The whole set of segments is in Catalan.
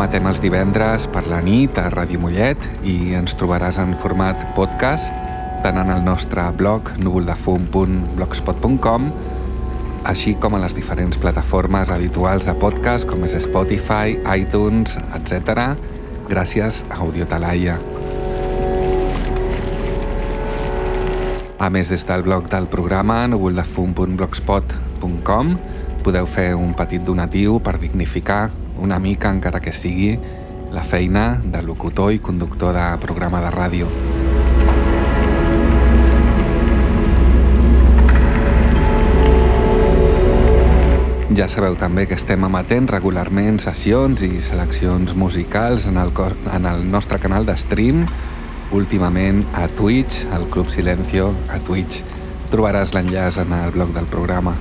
Emetem els divendres per la nit a Ràdio Mollet i ens trobaràs en format podcast tant en el nostre blog núvoldefum.blogspot.com així com a les diferents plataformes habituals de podcast com és Spotify, iTunes, etc. gràcies a Audiotalaia. A més, des del blog del programa núvoldefum.blogspot.com podeu fer un petit donatiu per dignificar una mica, encara que sigui, la feina de locutor i conductor de programa de ràdio. Ja sabeu també que estem emetent regularment sessions i seleccions musicals en el, en el nostre canal de stream, últimament a Twitch, al Club Silencio, a Twitch. Trobaràs l'enllaç en el blog del programa.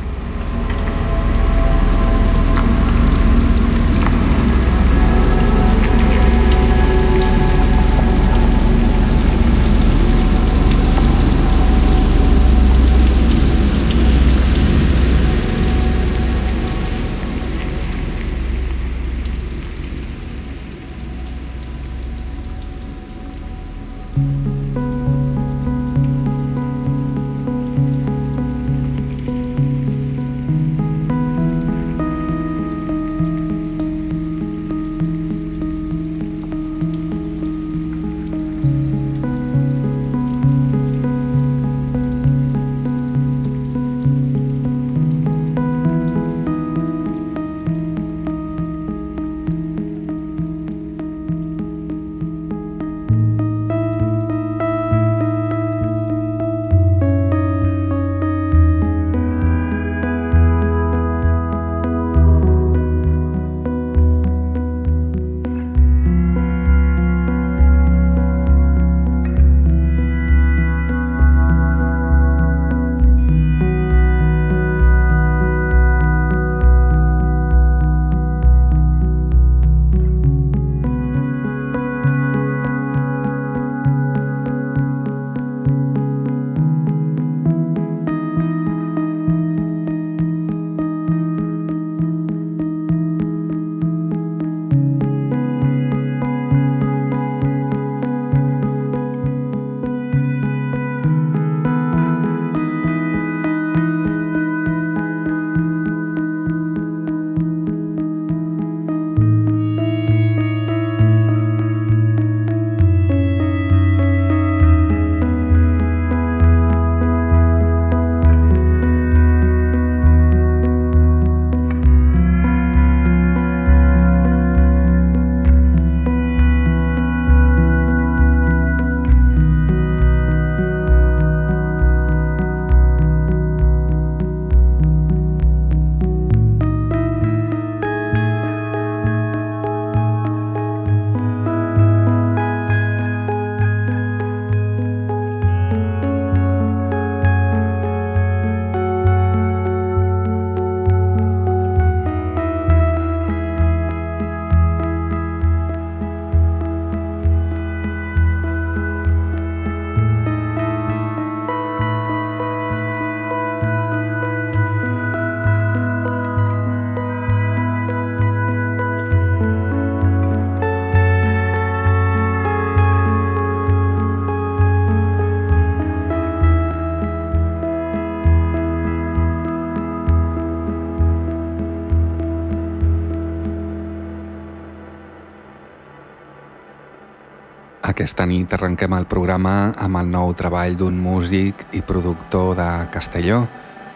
Nit arrenquem el programa amb el nou treball d'un músic i productor de Castelló,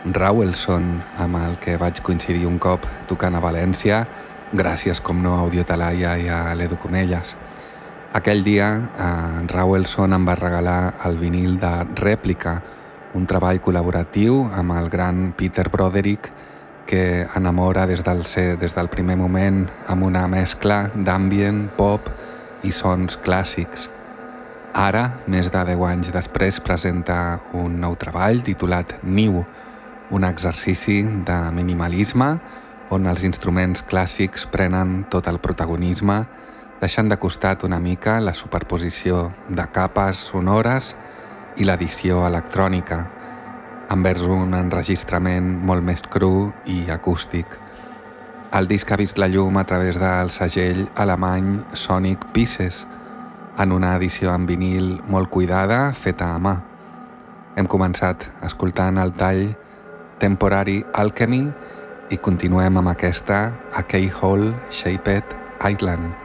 Rauelson, amb el que vaig coincidir un cop tocant a València, gràcies com no a Audiotalaia i a l'Edu Comelles. Aquell dia, en Rauelson em va regalar el vinil de Rèplica, un treball col·laboratiu amb el gran Peter Broderick que enamora des del, des del primer moment amb una mescla d'ambient, pop i sons clàssics. Ara, més de 10 anys després, presenta un nou treball titulat New, un exercici de minimalisme on els instruments clàssics prenen tot el protagonisme, deixant de costat una mica la superposició de capes sonores i l'edició electrònica, envers un enregistrament molt més cru i acústic. El disc ha vist la llum a través del segell alemany Sonic Pieces, en una edició en vinil molt cuidada, feta a mà. Hem començat escoltant el tall Temporary Alchemy i continuem amb aquesta A Keyhole Shaped Island.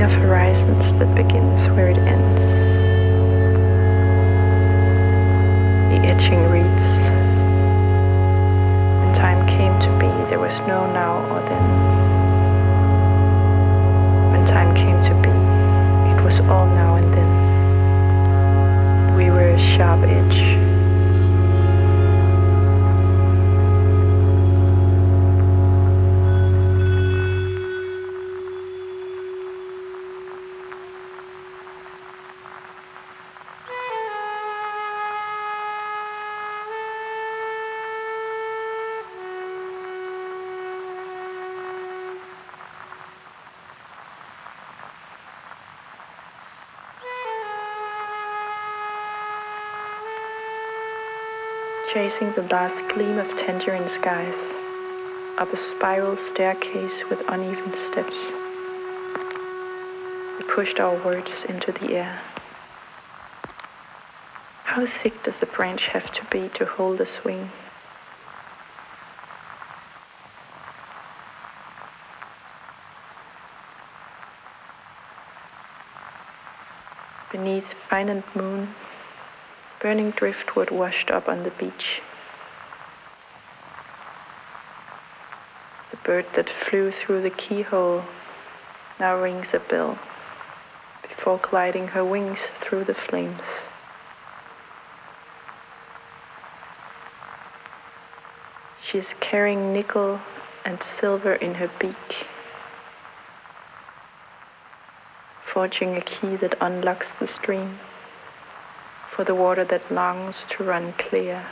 line of horizons that begins where it ends. The etching reads, When time came to be, there was no now or then. When time came to be, it was all now and then. We were a sharp edge. Chasing the last gleam of tangerine skies, up a spiral staircase with uneven steps. We pushed our words into the air. How thick does a branch have to be to hold a swing? Beneath pine and moon, burning driftwood washed up on the beach. The bird that flew through the keyhole now rings a bell before gliding her wings through the flames. She is carrying nickel and silver in her beak, forging a key that unlocks the stream for the water that longs to run clear.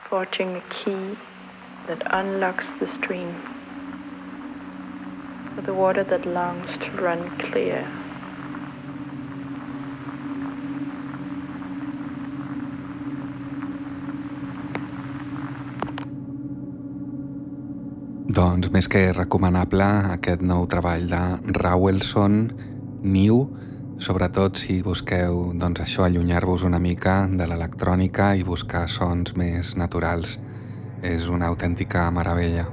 Forging a key that unlocks the stream for the water that longs to run clear. Més que recomanable aquest nou treball de Rawelson, New, sobretot si busqueu doncs això, allunyar-vos una mica de l'electrònica i buscar sons més naturals. És una autèntica meravella.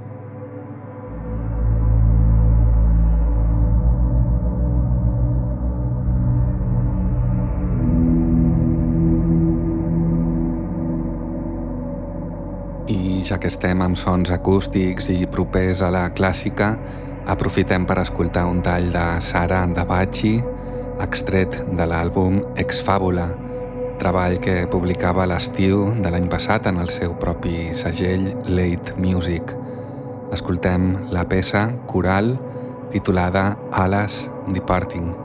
Ja que estem amb sons acústics i propers a la clàssica, aprofitem per escoltar un tall de Sara Andabachi, extret de l'àlbum Exfàbula, treball que publicava l'estiu de l'any passat en el seu propi segell Late Music. Escoltem la peça coral titulada Alas Departing.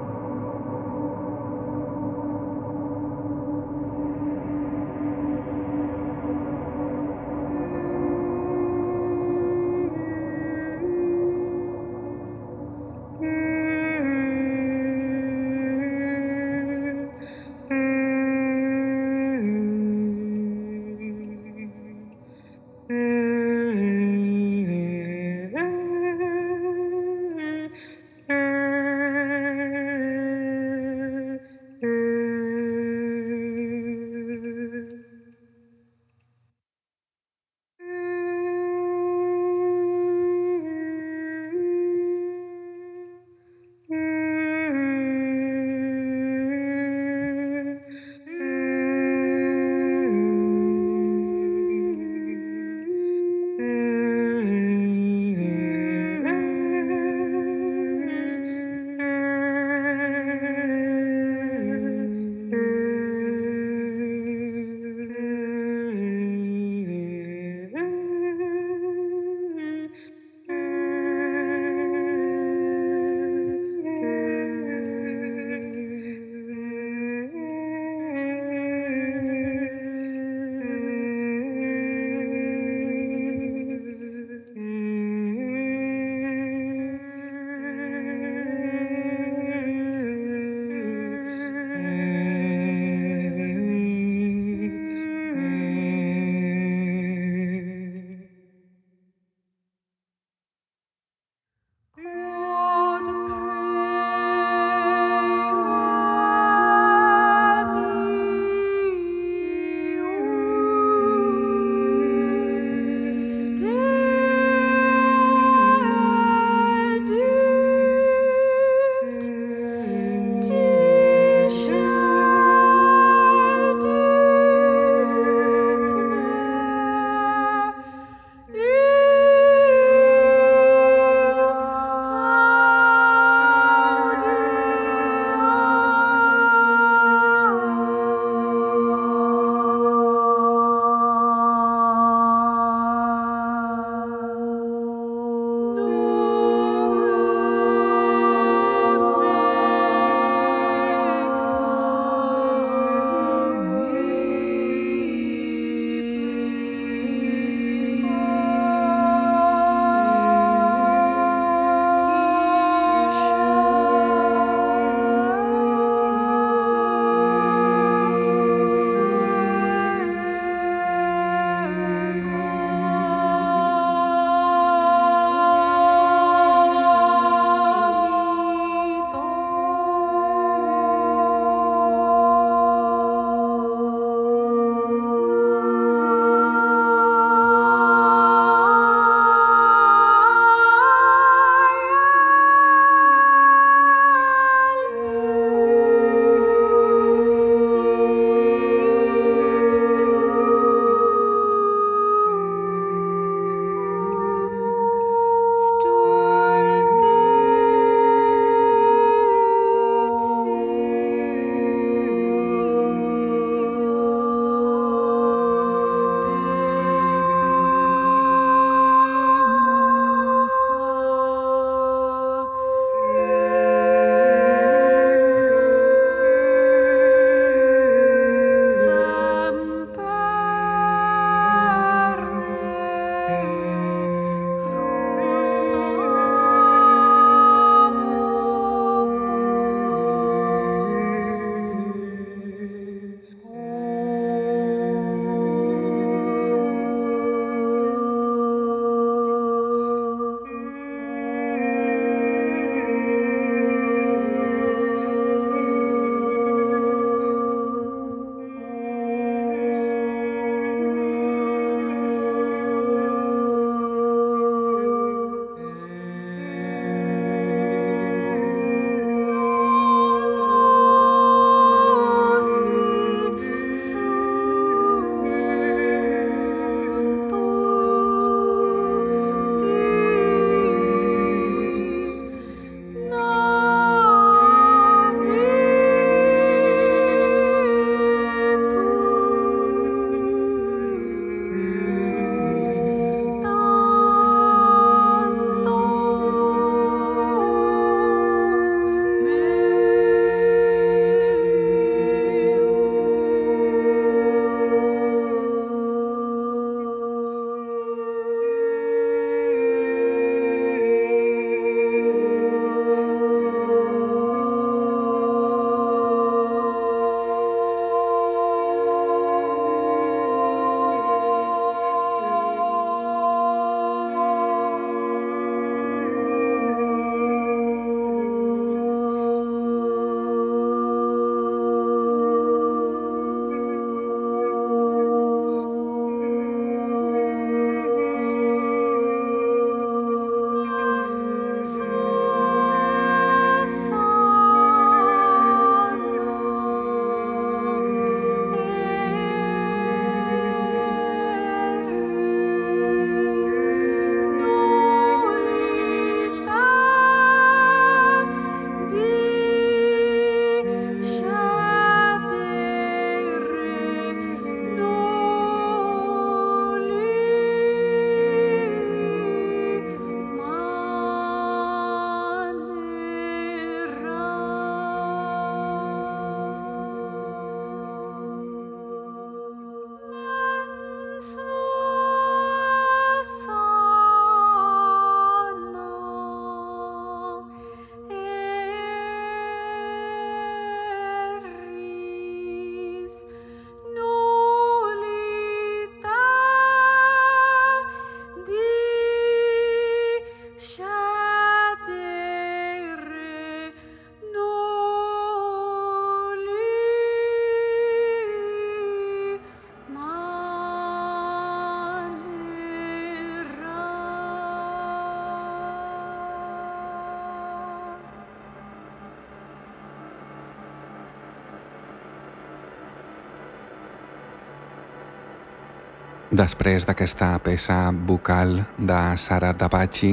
Després d'aquesta peça vocal de Sara Tabachi,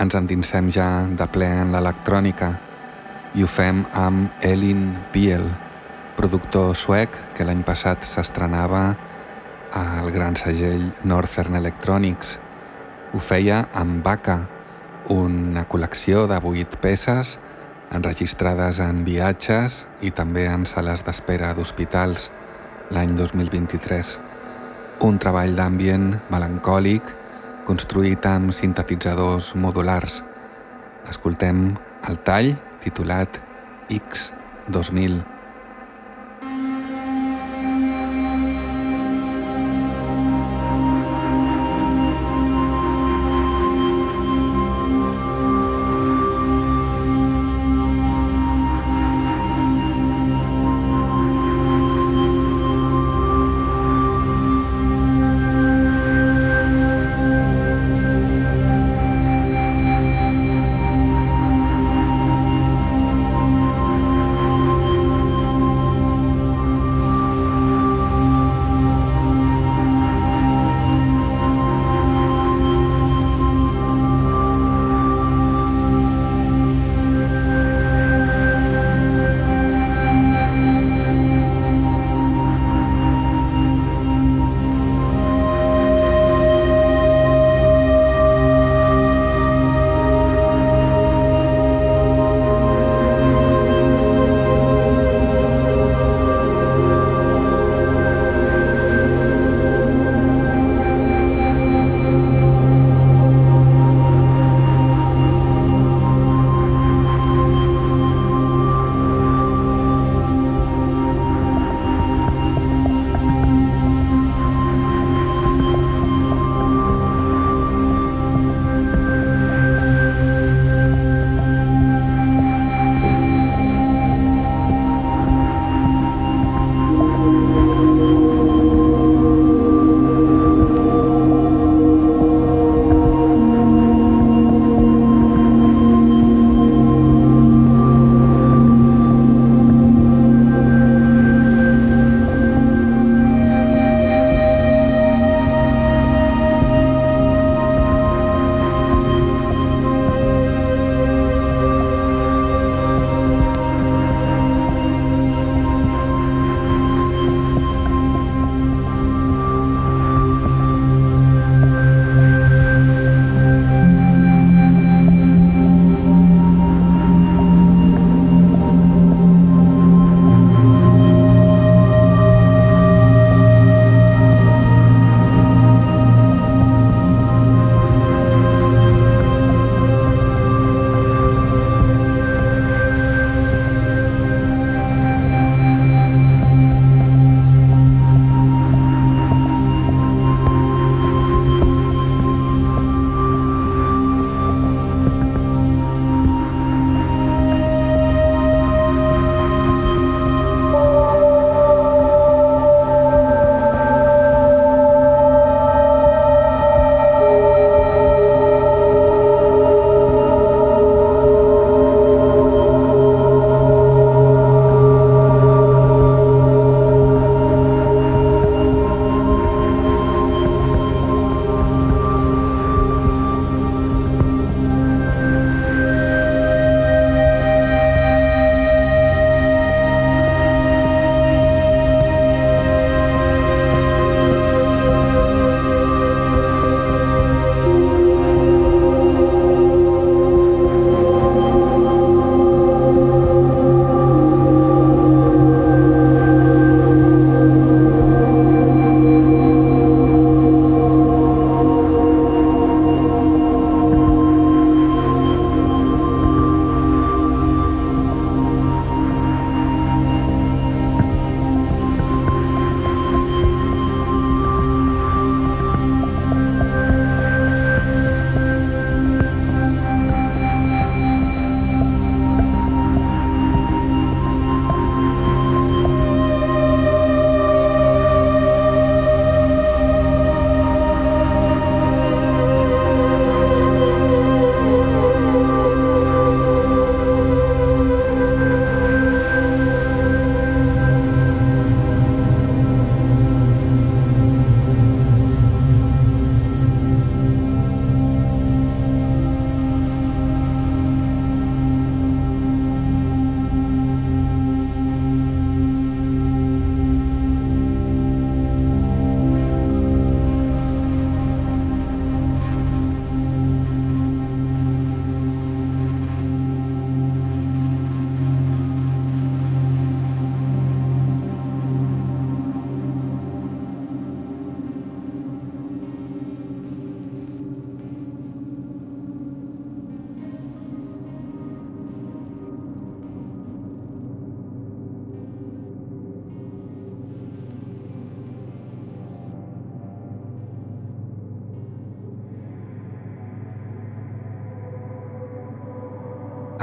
ens endinsem ja de ple en l'electrònica i ho fem amb Elin Piel, productor suec que l'any passat s'estrenava al gran segell Northern Electronics. Ho feia amb Baka, una col·lecció de 8 peces enregistrades en viatges i també en sales d'espera d'hospitals l'any 2023. Un treball d'ambient melancòlic construït amb sintetitzadors modulars. Escoltem el tall titulat X2000.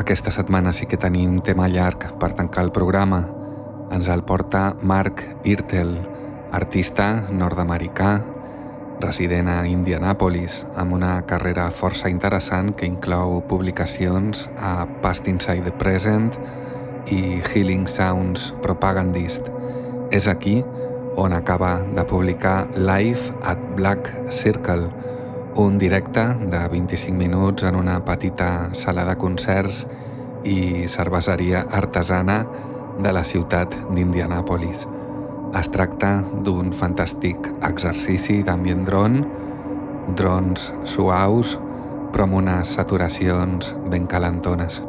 Aquesta setmana sí que tenim tema llarg per tancar el programa. Ens el porta Mark Irtel, artista nord-americà, resident a Indianapolis, amb una carrera força interessant que inclou publicacions a Past Inside the Present i Healing Sounds Propagandist. És aquí on acaba de publicar Live at Black Circle, un directe de 25 minuts en una petita sala de concerts i cerveseria artesana de la ciutat d'Indianàpolis. Es tracta d'un fantàstic exercici d'ambient dron, drons suaus però amb unes saturacions ben calentones.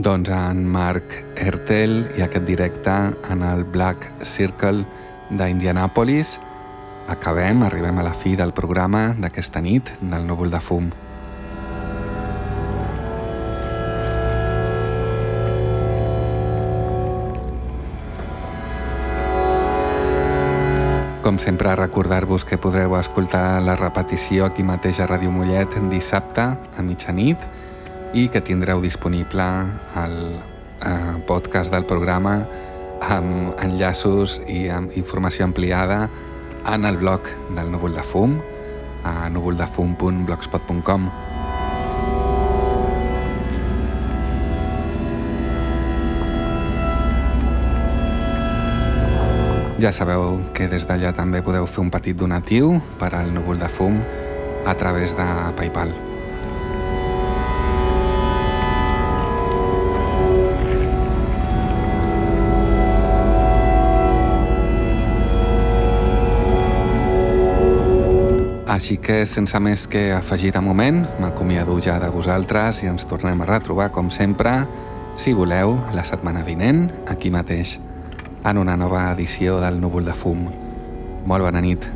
Doncs en Marc Hertel i aquest directe en el Black Circle d'Indianapolis acabem, arribem a la fi del programa d'aquesta nit del núvol de fum. Com sempre, recordar-vos que podreu escoltar la repetició aquí mateix a Ràdio Mollet dissabte a mitjanit i que tindreu disponible el eh, podcast del programa amb enllaços i amb informació ampliada en el blog del Núvol de Fum a núvoldefum.blogspot.com Ja sabeu que des d'allà també podeu fer un petit donatiu per al núvol de fum a través de Paypal. Així que, sense més que afegir de moment, m'acomiado ja de vosaltres i ens tornem a retrobar, com sempre, si voleu, la setmana vinent, aquí mateix en una nova edició del Núvol de Fum. Molt bona nit.